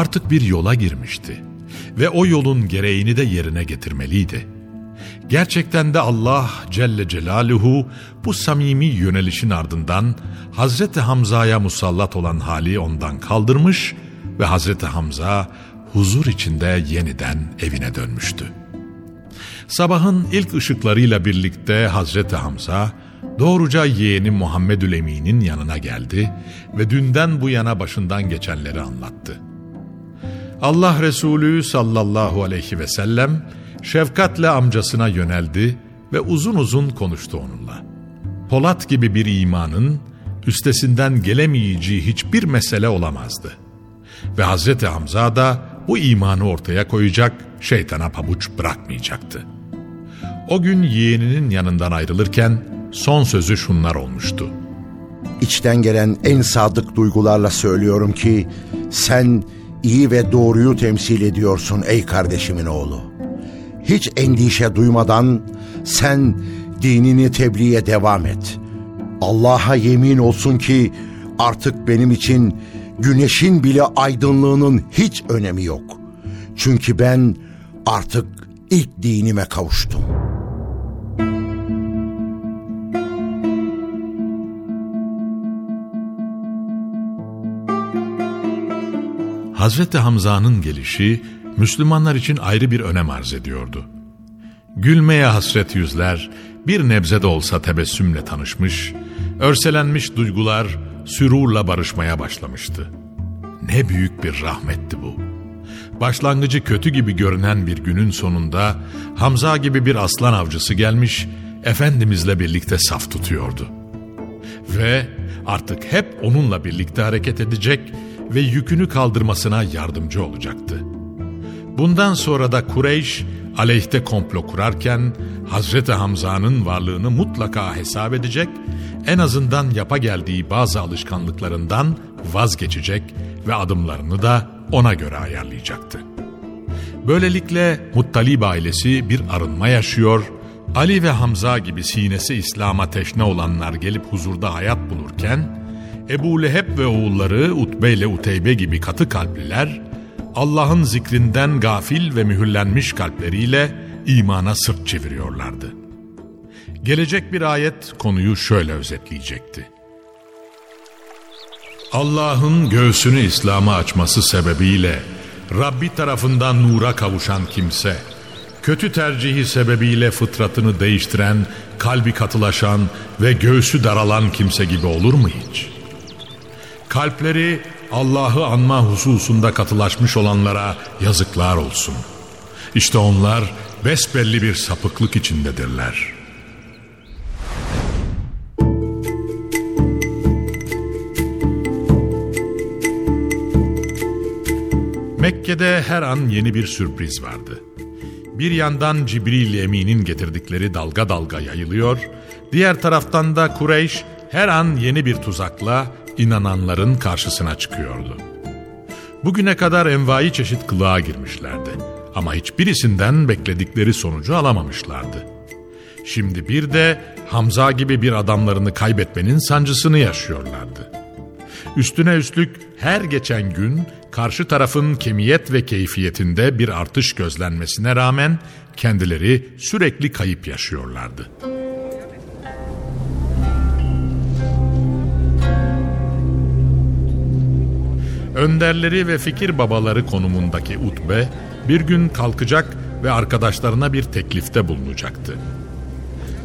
Artık bir yola girmişti ve o yolun gereğini de yerine getirmeliydi. Gerçekten de Allah Celle Celaluhu bu samimi yönelişin ardından Hazreti Hamza'ya musallat olan hali ondan kaldırmış ve Hazreti Hamza huzur içinde yeniden evine dönmüştü. Sabahın ilk ışıklarıyla birlikte Hazreti Hamza doğruca yeğeni Muhammedül Emin'in yanına geldi ve dünden bu yana başından geçenleri anlattı. Allah Resulü sallallahu aleyhi ve sellem şefkatle amcasına yöneldi ve uzun uzun konuştu onunla. Polat gibi bir imanın üstesinden gelemeyeceği hiçbir mesele olamazdı. Ve Hazreti Hamza da bu imanı ortaya koyacak, şeytana pabuç bırakmayacaktı. O gün yeğeninin yanından ayrılırken son sözü şunlar olmuştu. İçten gelen en sadık duygularla söylüyorum ki sen iyi ve doğruyu temsil ediyorsun ey kardeşimin oğlu. Hiç endişe duymadan sen dinini tebliğe devam et. Allah'a yemin olsun ki artık benim için güneşin bile aydınlığının hiç önemi yok. Çünkü ben artık ilk dinime kavuştum. Hazreti Hamza'nın gelişi Müslümanlar için ayrı bir önem arz ediyordu. Gülmeye hasret yüzler bir nebze de olsa tebessümle tanışmış, örselenmiş duygular sürurla barışmaya başlamıştı. Ne büyük bir rahmetti bu. Başlangıcı kötü gibi görünen bir günün sonunda Hamza gibi bir aslan avcısı gelmiş, Efendimizle birlikte saf tutuyordu. Ve artık hep onunla birlikte hareket edecek ve yükünü kaldırmasına yardımcı olacaktı. Bundan sonra da Kureyş aleyhte komplo kurarken Hazreti Hamza'nın varlığını mutlaka hesap edecek, en azından yapa geldiği bazı alışkanlıklarından vazgeçecek ve adımlarını da ona göre ayarlayacaktı. Böylelikle Muttalib ailesi bir arınma yaşıyor, Ali ve Hamza gibi sinesi İslam'a teşne olanlar gelip huzurda hayat bulurken, Ebu Leheb ve oğulları Utbe ile Uteybe gibi katı kalpliler, Allah'ın zikrinden gafil ve mühürlenmiş kalpleriyle imana sırt çeviriyorlardı. Gelecek bir ayet konuyu şöyle özetleyecekti. Allah'ın göğsünü İslam'a açması sebebiyle Rabbi tarafından nura kavuşan kimse, kötü tercihi sebebiyle fıtratını değiştiren, kalbi katılaşan ve göğsü daralan kimse gibi olur mu hiç? Kalpleri Allah'ı anma hususunda katılaşmış olanlara yazıklar olsun. İşte onlar besbelli bir sapıklık içindedirler. Mekke'de her an yeni bir sürpriz vardı. Bir yandan Cibril Emin'in getirdikleri dalga dalga yayılıyor, diğer taraftan da Kureyş her an yeni bir tuzakla inananların karşısına çıkıyordu. Bugüne kadar envai çeşit kılığa girmişlerdi ama hiçbirisinden bekledikleri sonucu alamamışlardı. Şimdi bir de Hamza gibi bir adamlarını kaybetmenin sancısını yaşıyorlardı. Üstüne üstlük her geçen gün karşı tarafın kemiyet ve keyfiyetinde bir artış gözlenmesine rağmen kendileri sürekli kayıp yaşıyorlardı. Önderleri ve fikir babaları konumundaki Utbe bir gün kalkacak ve arkadaşlarına bir teklifte bulunacaktı.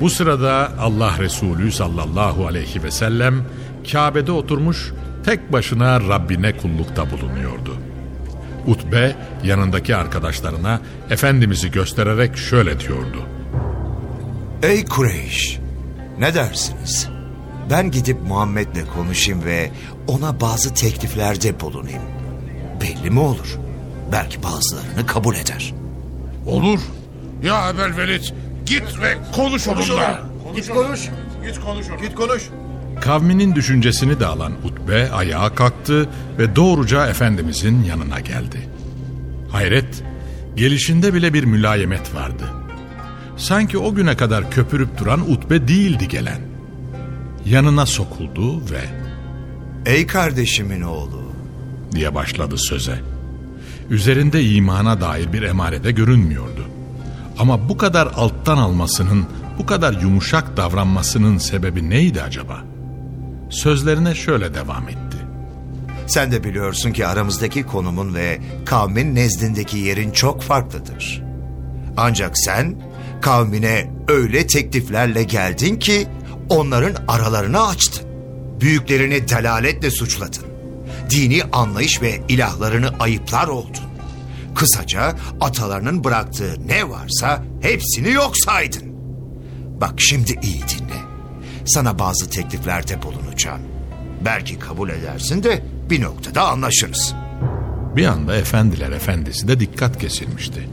Bu sırada Allah Resulü sallallahu aleyhi ve sellem Kabe'de oturmuş tek başına Rabbine kullukta bulunuyordu. Utbe yanındaki arkadaşlarına Efendimiz'i göstererek şöyle diyordu. Ey Kureyş! Ne dersiniz? Ben gidip Muhammed'le konuşayım ve ona bazı tekliflerde bulunayım. Belli mi olur? Belki bazılarını kabul eder. Olur. Ya Ebel Velid git ve konuş onunla. Git konuş. Git konuş. Git konuş. Kavminin düşüncesini de alan Utbe ayağa kalktı ve doğruca Efendimizin yanına geldi. Hayret, gelişinde bile bir mülayemet vardı. Sanki o güne kadar köpürüp duran Utbe değildi gelen. Yanına sokuldu ve Ey kardeşimin oğlu! diye başladı söze. Üzerinde imana dair bir emarede görünmüyordu. Ama bu kadar alttan almasının, bu kadar yumuşak davranmasının sebebi neydi acaba? Sözlerine şöyle devam etti. Sen de biliyorsun ki aramızdaki konumun ve kavmin nezdindeki yerin çok farklıdır. Ancak sen kavmine öyle tekliflerle geldin ki onların aralarını açtın. Büyüklerini delaletle suçladın. Dini anlayış ve ilahlarını ayıplar oldun. Kısaca atalarının bıraktığı ne varsa hepsini yok saydın. Bak şimdi iyi dinle. Sana bazı tekliflerde bulunacağım. Belki kabul edersin de bir noktada anlaşırız. Bir anda efendiler efendisi de dikkat kesilmişti.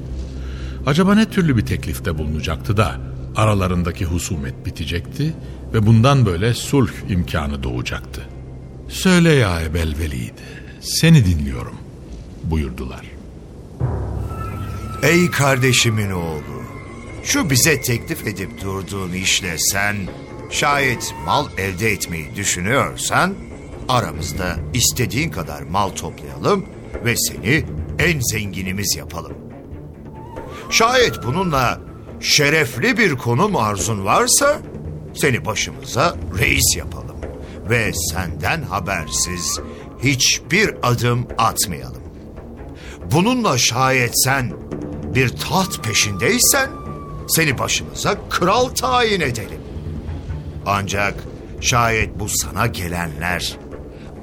Acaba ne türlü bir teklifte bulunacaktı da aralarındaki husumet bitecekti ve bundan böyle sulh imkanı doğacaktı. Söyle ya Ebel Velid, seni dinliyorum buyurdular. Ey kardeşimin oğlu, şu bize teklif edip durduğun işle sen şayet mal elde etmeyi düşünüyorsan aramızda istediğin kadar mal toplayalım ve seni en zenginimiz yapalım. Şayet bununla şerefli bir konum arzun varsa seni başımıza reis yapalım ve senden habersiz hiçbir adım atmayalım. Bununla şayet sen bir taht peşindeysen seni başımıza kral tayin edelim. Ancak şayet bu sana gelenler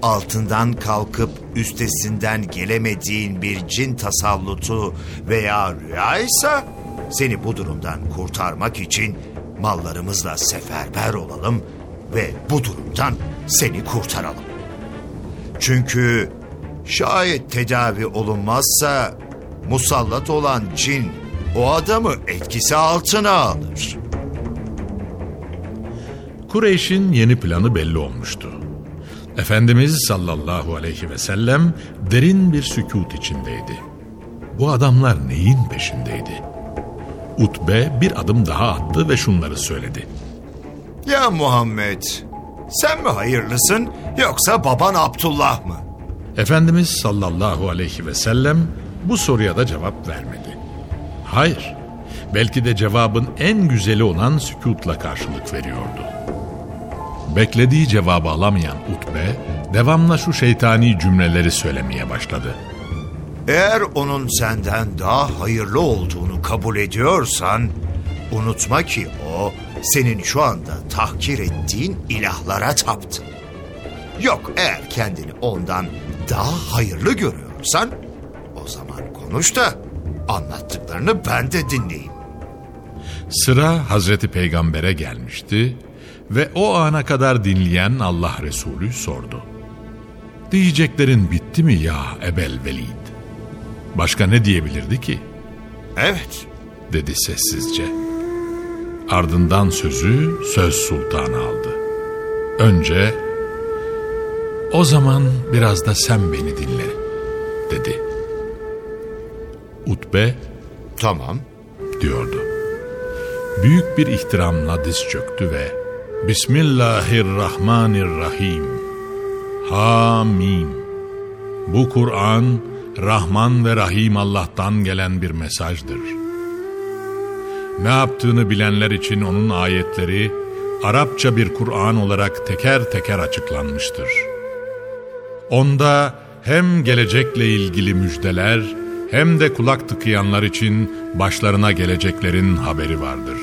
altından kalkıp üstesinden gelemediğin bir cin tasallutu veya rüyaysa seni bu durumdan kurtarmak için mallarımızla seferber olalım ve bu durumdan seni kurtaralım. Çünkü şayet tedavi olunmazsa musallat olan cin o adamı etkisi altına alır. Kureyş'in yeni planı belli olmuştu. Efendimiz sallallahu aleyhi ve sellem derin bir sükut içindeydi. Bu adamlar neyin peşindeydi? Utbe bir adım daha attı ve şunları söyledi. Ya Muhammed, sen mi hayırlısın yoksa baban Abdullah mı? Efendimiz sallallahu aleyhi ve sellem bu soruya da cevap vermedi. Hayır, belki de cevabın en güzeli olan sükutla karşılık veriyordu. Beklediği cevabı alamayan Utbe, devamla şu şeytani cümleleri söylemeye başladı. Eğer onun senden daha hayırlı olduğunu kabul ediyorsan, unutma ki o senin şu anda tahkir ettiğin ilahlara taptı. Yok eğer kendini ondan daha hayırlı görüyorsan, o zaman konuş da anlattıklarını ben de dinleyeyim. Sıra Hazreti Peygamber'e gelmişti ve o ana kadar dinleyen Allah Resulü sordu. Diyeceklerin bitti mi ya Ebel Velid? Başka ne diyebilirdi ki? Evet, dedi sessizce. Ardından sözü söz sultanı aldı. Önce o zaman biraz da sen beni dinle dedi. Utbe Tamam. diyordu. Büyük bir ihtiramla diz çöktü ve Bismillahirrahmanirrahim. Hamim. Bu Kur'an Rahman ve Rahim Allah'tan gelen bir mesajdır. Ne yaptığını bilenler için onun ayetleri Arapça bir Kur'an olarak teker teker açıklanmıştır. Onda hem gelecekle ilgili müjdeler hem de kulak tıkayanlar için başlarına geleceklerin haberi vardır.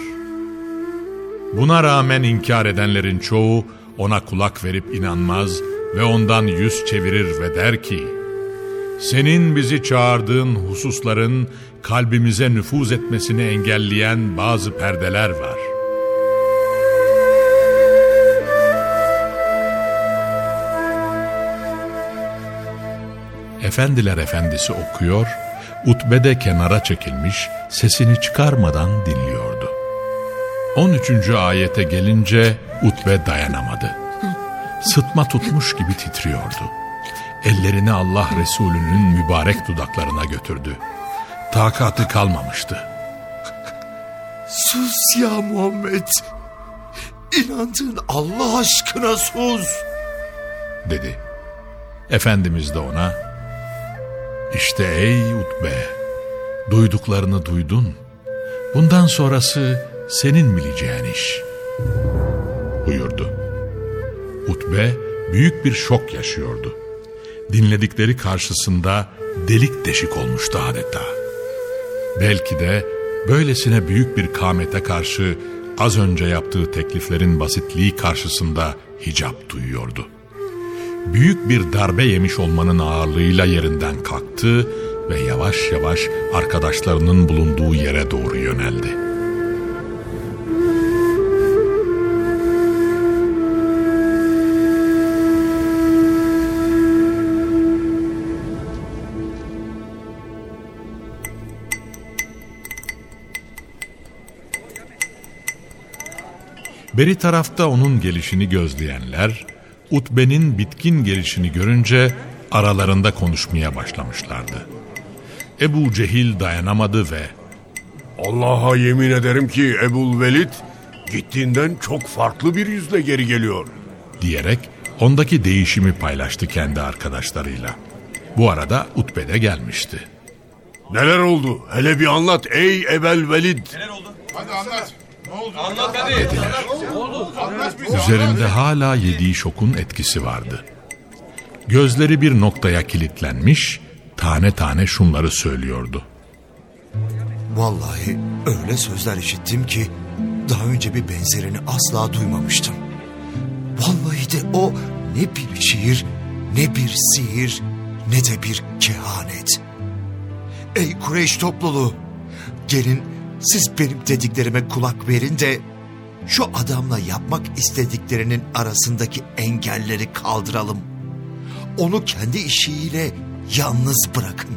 Buna rağmen inkar edenlerin çoğu ona kulak verip inanmaz ve ondan yüz çevirir ve der ki, senin bizi çağırdığın hususların kalbimize nüfuz etmesini engelleyen bazı perdeler var. Efendiler efendisi okuyor, Utbe de kenara çekilmiş, sesini çıkarmadan dinliyordu. 13. ayete gelince Utbe dayanamadı. Sıtma tutmuş gibi titriyordu. Ellerini Allah Resulü'nün mübarek dudaklarına götürdü. Takatı kalmamıştı. Sus ya Muhammed. İnandığın Allah aşkına sus. dedi. Efendimiz de ona, işte ey Utbe, duyduklarını duydun. Bundan sonrası senin bileceğin iş. Buyurdu. Utbe büyük bir şok yaşıyordu. Dinledikleri karşısında delik deşik olmuştu adeta. Belki de böylesine büyük bir kamete karşı az önce yaptığı tekliflerin basitliği karşısında hicap duyuyordu. Büyük bir darbe yemiş olmanın ağırlığıyla yerinden kalktı ve yavaş yavaş arkadaşlarının bulunduğu yere doğru yöneldi. Beri tarafta onun gelişini gözleyenler, Utbe'nin bitkin gelişini görünce aralarında konuşmaya başlamışlardı. Ebu Cehil dayanamadı ve Allah'a yemin ederim ki Ebul Velid gittiğinden çok farklı bir yüzle geri geliyor. diyerek ondaki değişimi paylaştı kendi arkadaşlarıyla. Bu arada Utbe de gelmişti. Neler oldu? Hele bir anlat ey Ebel Velid. Hadi anlat. Ne oldu? Üzerinde hala yediği şokun etkisi vardı. Gözleri bir noktaya kilitlenmiş, tane tane şunları söylüyordu. Vallahi öyle sözler işittim ki daha önce bir benzerini asla duymamıştım. Vallahi de o ne bir şiir, ne bir sihir, ne de bir kehanet. Ey Kureyş topluluğu, gelin siz benim dediklerime kulak verin de şu adamla yapmak istediklerinin arasındaki engelleri kaldıralım. Onu kendi işiyle yalnız bırakın.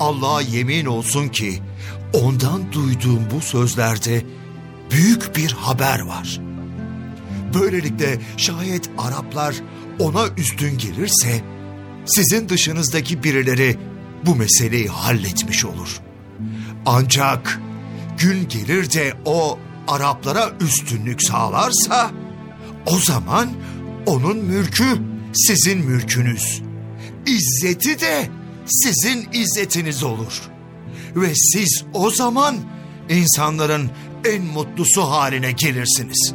Allah'a yemin olsun ki ondan duyduğum bu sözlerde büyük bir haber var. Böylelikle şayet Araplar ona üstün gelirse sizin dışınızdaki birileri bu meseleyi halletmiş olur. Ancak gün gelir de o Araplara üstünlük sağlarsa o zaman onun mülkü sizin mülkünüz. İzzeti de sizin izzetiniz olur. Ve siz o zaman insanların en mutlusu haline gelirsiniz.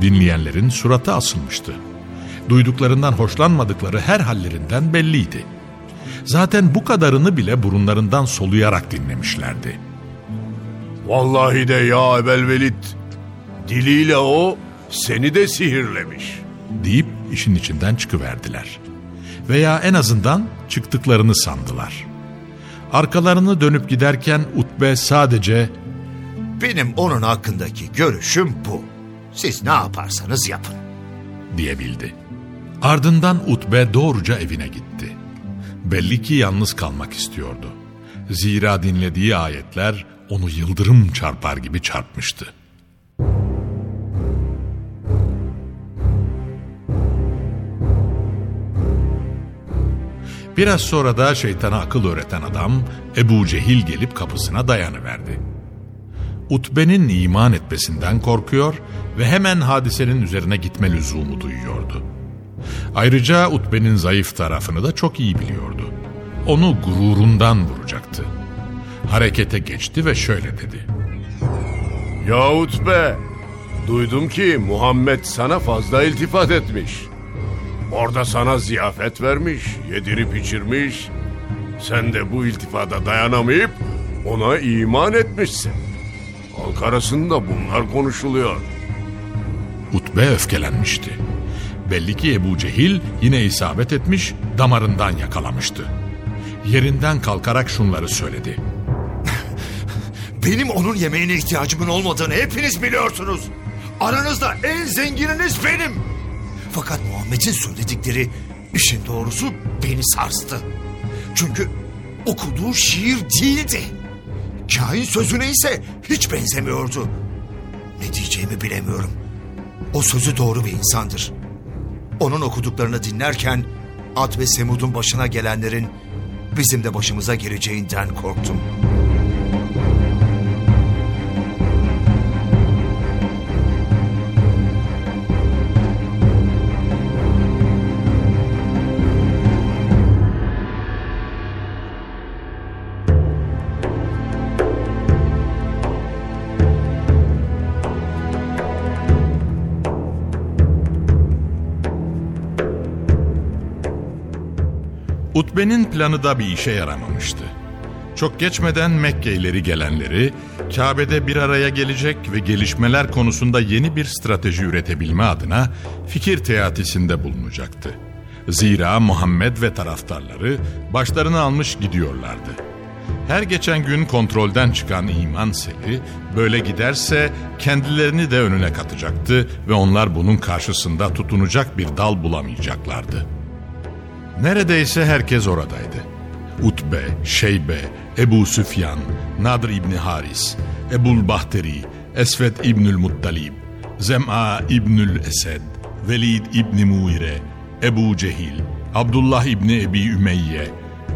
Dinleyenlerin suratı asılmıştı. Duyduklarından hoşlanmadıkları her hallerinden belliydi. Zaten bu kadarını bile burunlarından soluyarak dinlemişlerdi. Vallahi de ya Ebel Velid. Diliyle o seni de sihirlemiş. deyip işin içinden çıkıverdiler. Veya en azından çıktıklarını sandılar. Arkalarını dönüp giderken Utbe sadece Benim onun hakkındaki görüşüm bu. Siz ne yaparsanız yapın. diyebildi. Ardından Utbe doğruca evine gitti belli ki yalnız kalmak istiyordu. Zira dinlediği ayetler onu yıldırım çarpar gibi çarpmıştı. Biraz sonra da şeytana akıl öğreten adam Ebu Cehil gelip kapısına dayanıverdi. Utbe'nin iman etmesinden korkuyor ve hemen hadisenin üzerine gitme lüzumu duyuyordu.'' Ayrıca Utbe'nin zayıf tarafını da çok iyi biliyordu. Onu gururundan vuracaktı. Harekete geçti ve şöyle dedi. Yahut be, duydum ki Muhammed sana fazla iltifat etmiş. Orada sana ziyafet vermiş, yedirip içirmiş. Sen de bu iltifata dayanamayıp ona iman etmişsin. Halk arasında bunlar konuşuluyor. Utbe öfkelenmişti. Belli ki Ebu Cehil yine isabet etmiş, damarından yakalamıştı. Yerinden kalkarak şunları söyledi. Benim onun yemeğine ihtiyacımın olmadığını hepiniz biliyorsunuz. Aranızda en zengininiz benim. Fakat Muhammed'in söyledikleri işin doğrusu beni sarstı. Çünkü okuduğu şiir değildi. Kain sözüne ise hiç benzemiyordu. Ne diyeceğimi bilemiyorum. O sözü doğru bir insandır. Onun okuduklarını dinlerken Ad ve Semud'un başına gelenlerin bizim de başımıza geleceğinden korktum. Utbe'nin planı da bir işe yaramamıştı. Çok geçmeden Mekke ileri gelenleri Kabe'de bir araya gelecek ve gelişmeler konusunda yeni bir strateji üretebilme adına fikir teatisinde bulunacaktı. Zira Muhammed ve taraftarları başlarını almış gidiyorlardı. Her geçen gün kontrolden çıkan iman seli böyle giderse kendilerini de önüne katacaktı ve onlar bunun karşısında tutunacak bir dal bulamayacaklardı. Neredeyse herkes oradaydı. Utbe, Şeybe, Ebu Süfyan, Nadr İbni Haris, Ebul Bahteri, Esved İbnül Muttalib, Zem'a İbnül Esed, Velid İbni Muire, Ebu Cehil, Abdullah İbni Ebi Ümeyye,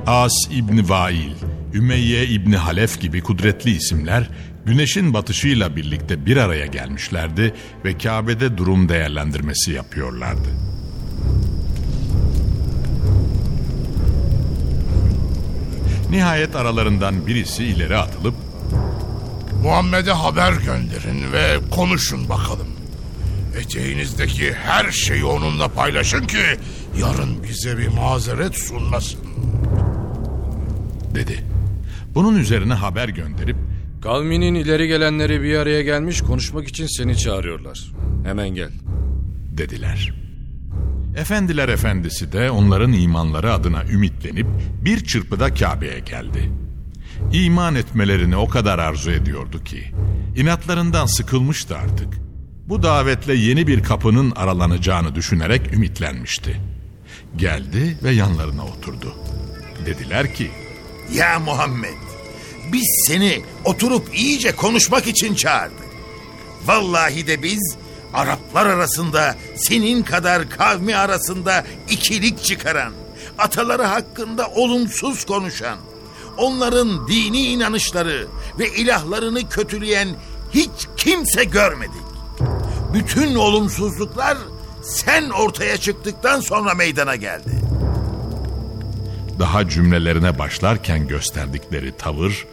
As İbni Vail, Ümeyye İbni Halef gibi kudretli isimler güneşin batışıyla birlikte bir araya gelmişlerdi ve Kabe'de durum değerlendirmesi yapıyorlardı. Nihayet aralarından birisi ileri atılıp Muhammed'e haber gönderin ve konuşun bakalım. Eteğinizdeki her şeyi onunla paylaşın ki yarın bize bir mazeret sunmasın. dedi. Bunun üzerine haber gönderip Kavminin ileri gelenleri bir araya gelmiş konuşmak için seni çağırıyorlar. Hemen gel. dediler. Efendiler efendisi de onların imanları adına ümitlenip bir çırpıda Kabe'ye geldi. İman etmelerini o kadar arzu ediyordu ki inatlarından sıkılmıştı artık. Bu davetle yeni bir kapının aralanacağını düşünerek ümitlenmişti. Geldi ve yanlarına oturdu. Dediler ki Ya Muhammed, biz seni oturup iyice konuşmak için çağırdık. Vallahi de biz Araplar arasında senin kadar kavmi arasında ikilik çıkaran, ataları hakkında olumsuz konuşan, onların dini inanışları ve ilahlarını kötüleyen hiç kimse görmedik. Bütün olumsuzluklar sen ortaya çıktıktan sonra meydana geldi. daha cümlelerine başlarken gösterdikleri tavır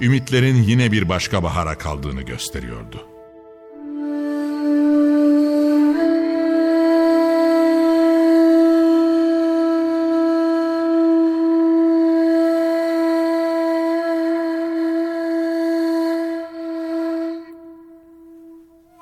ümitlerin yine bir başka bahara kaldığını gösteriyordu.